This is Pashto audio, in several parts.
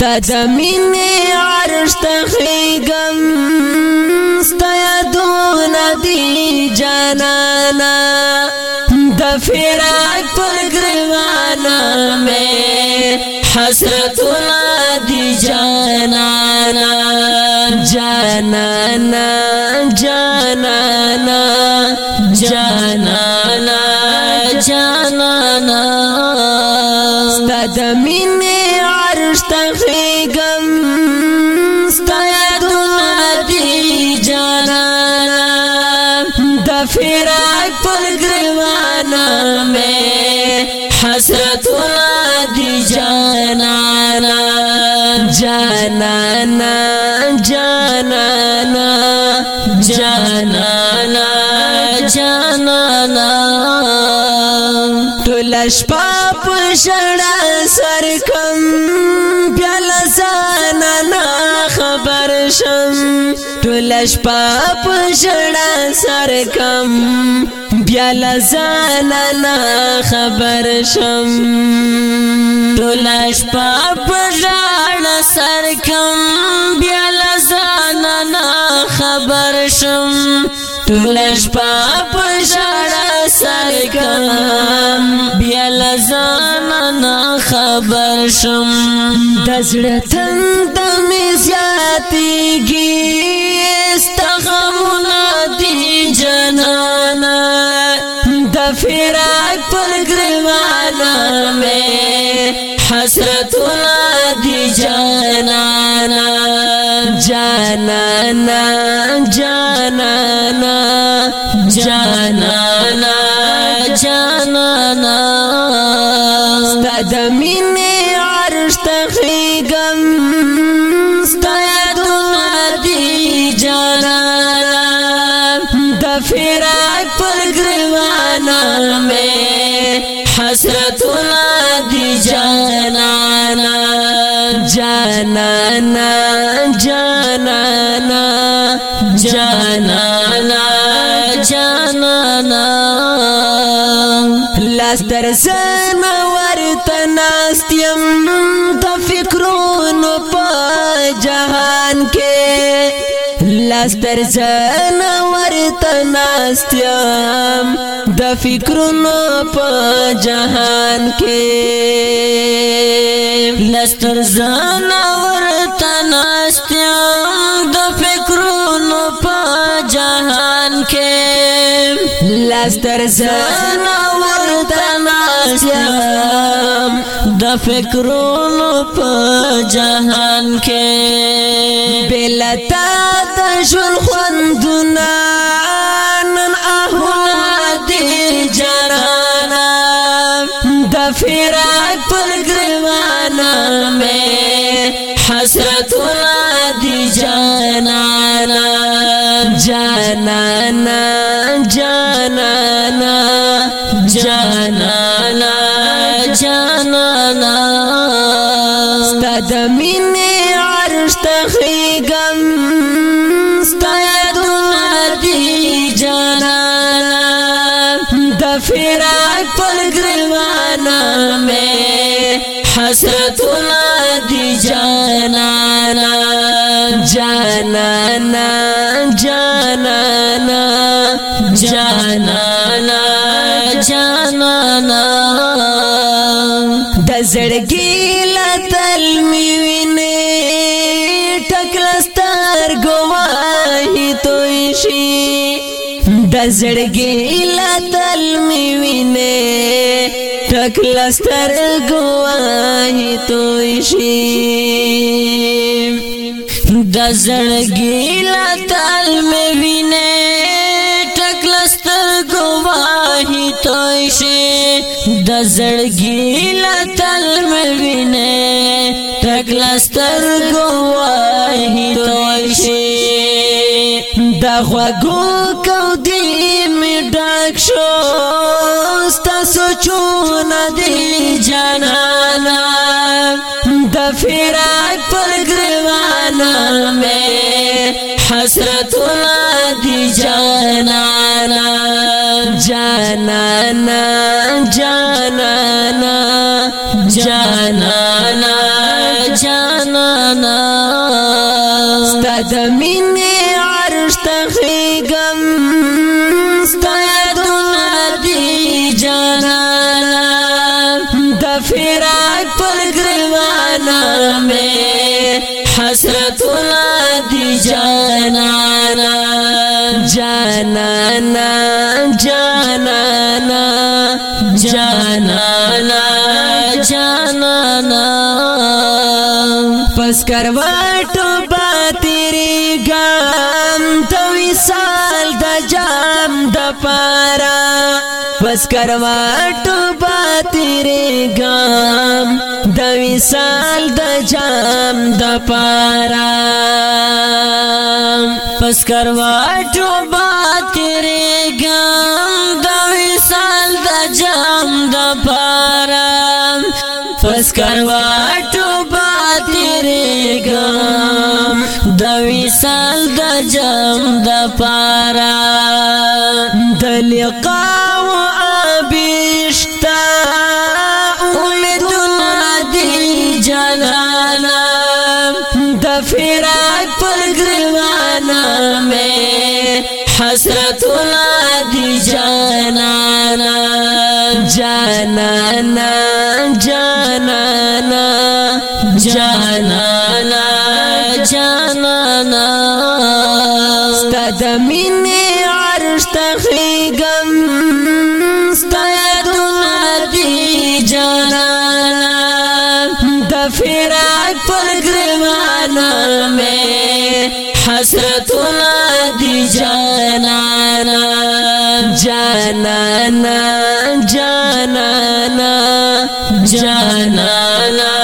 ستا د مینې عرش تخیګم ستا یادون دی جانانا د فراق پر ګروانا مې حسرت دی جانانا جانانا جانانا جانانا جانانا ستا د مینې گم ستا دی جانا دفرا گروانا میں حسرت دی جانا جانا جانا جانا جانا تلش پاپ سرا سر کو لشپا پشڑا سرکم بیا لزانانا خبر شم لشپا پشڑا سرکم بیا لزانانا خبر شم لشپا پشڑا کړم بیا لزان نه خبر شم د زړه تند مې زیاتېږي استغمنا دی جنانا د فراق پر ګروانا مې حسرتونه دی جنانا جانانا جانانا جانانا د مینې عرش ته خېګم ستایدونه دی جانا د فراق پر ګروانا مې حسرتونه دی جانا جانا جانا جانا جانا لاس درسنه ناست يم د فکرونو په جهان کې لاس پر ځان ورته ناست يم د فکرونو په جهان کې لاس پر ځان ورته ناست يم د فکرونو په جهان کې لاس تر ځان ورته ناست يم د فکرونو په جهان کې بلتا د ژوند خوندونه نن اهونه دي جرانا د فراق پر ګروانا مې حسرتونه دي جانانا جانانا جانانا جانانا دم تفری گما دفرا پر دلوانہ میں ہسر دی جانا جانا جانا جانا جانا د زړګي زړګي لا تل می وینه تک لستر ګواهی توي شي د زړګي لا تل می وینه تک لستر ګواهی توي شي د زړګي لا تل می وینه تک لستر ګواهی توي خوګو کو دی می ډاک شو ستاسو چون دی جانانا د فراق پر گروانا می حسرت دی جانانا جانانا جانانا جانانا جانانا ستاسو مینه جانا جانا پس کرواټو با تیری ګام تو وصال د جام د پارا پس کرواټو با تیری ګام د وصال د جام د پارا پس کرواټو با تیری ګام د پارم پس کرواټو باتریګم د وصال د جام د پارا د لقا و ابشتا امید ندی جلالا د فرا جانانا جانانا جانانا جانانا ستاد مینې عرش تخیګم ستاد نبی جانانا د فراق پر ګرمانا مې حسرتنا دی جانانا جانانا جانانا جانانا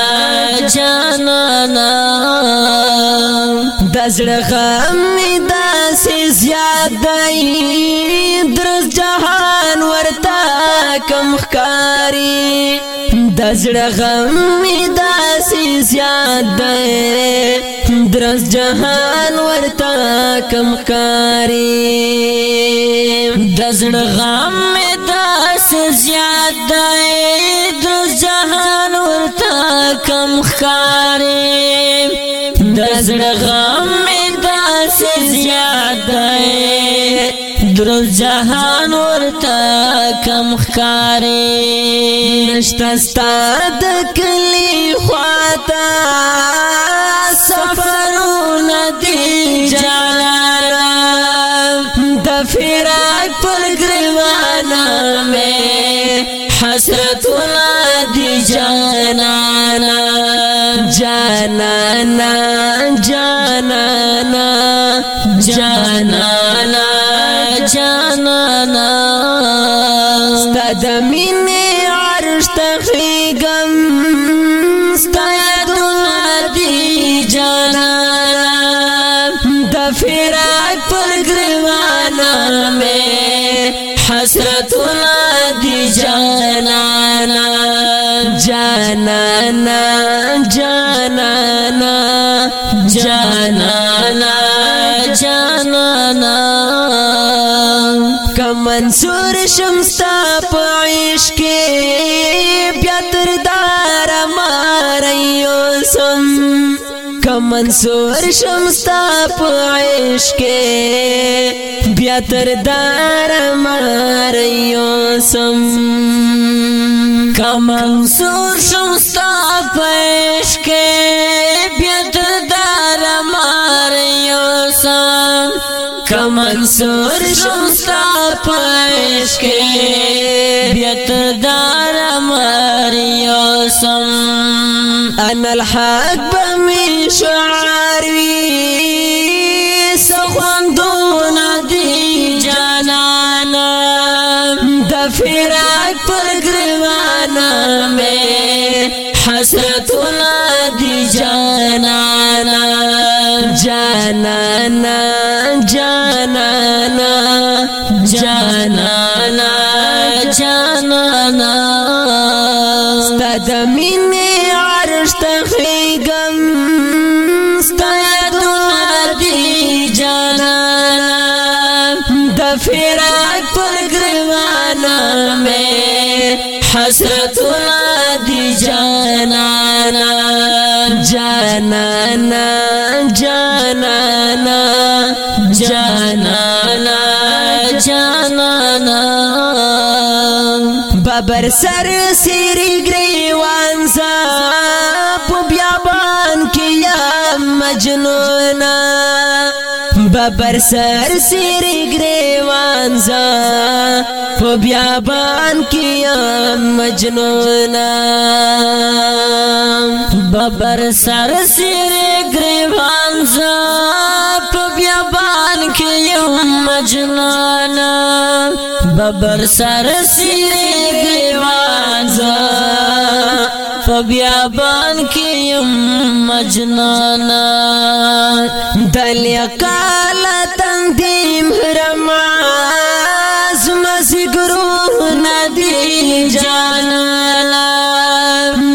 جانانا دزړه غم می داسې زیات دی درس جهان ورته کم ښکاری دزړه غم می داسې زیاد ده درس جهان ورتا کم کاری دزړه غم می داسې زیاد ده درس جهان ورتا کم کاری دزړه غم می داسې زیاد ده درو جهان ورته کم خارې نشته ستاد کلی خواتا سفرونه دی جلالا د فراق پر گریوانا مې حسرت ولادي جانانا جانانا جانانا صفاتنا دی جانانا جانانا جانانا جانانا جانانا کم منصور شمستا پعیش کې بیا تر دار ماریو سم کم منصور شمستا پعیش کې بیا تر دار ماریو سم کمن سور شم ستا پېش کې بیا تر دار ماریو سم کمن سور شم ستا پېش کې بیا تر دار ماریو سم انا الحق بمي شعاري پانا میں ہسو آدھی جانا جانا جانا جانا جانا دمی جانا جانا جانا جانا ببر سر سری گریوان زان بر سر سیر گریوان زا په بیابان کې مجنونا ببر سر سیر گریوان زا په بیابان کې مجنونا ببر سر سیر گریوان زا بان کے مجنانا دلیا کالا تن ر سکون ددی جانالا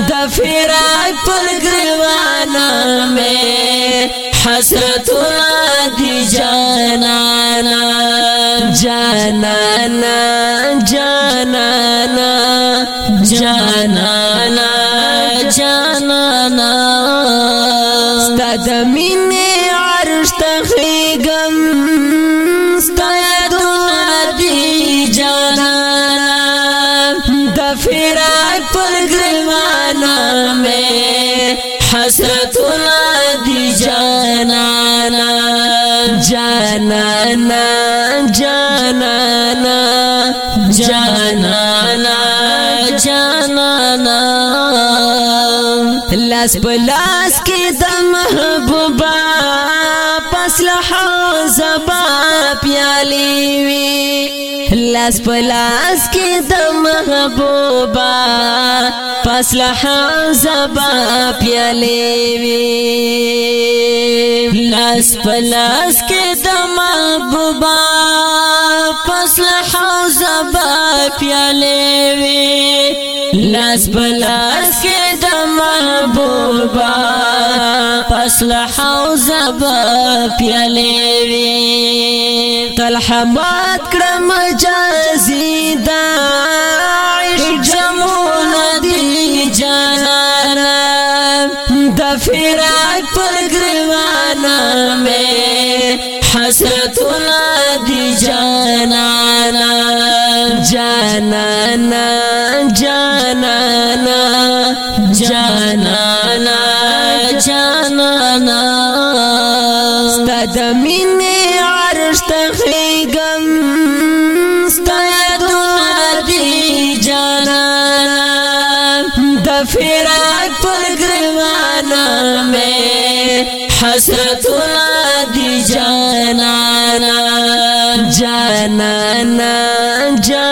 دفپور گروانا میں حسرت آدھی جانا جانا جانا جانا عرش تف گم آدھی جانا دفرا پر گروانا میں حسرت لادی جانا جانا جانا جانا جانا لاس پلاس کې د محبوبا پس له زبا پیالي وي لاس پلاس کې د محبوبا پس له زبا پیالي وي لاس پلاس کې د محبوبا پس له زبا پیالي وي لاس پلاس کې محبوبا پسل حوز با پیالیوی تلحمات کرم جازیدا عشق جمون دی جانانا دفران فراق پر گروانا میں حسرت دی جانانا جانانا جانانا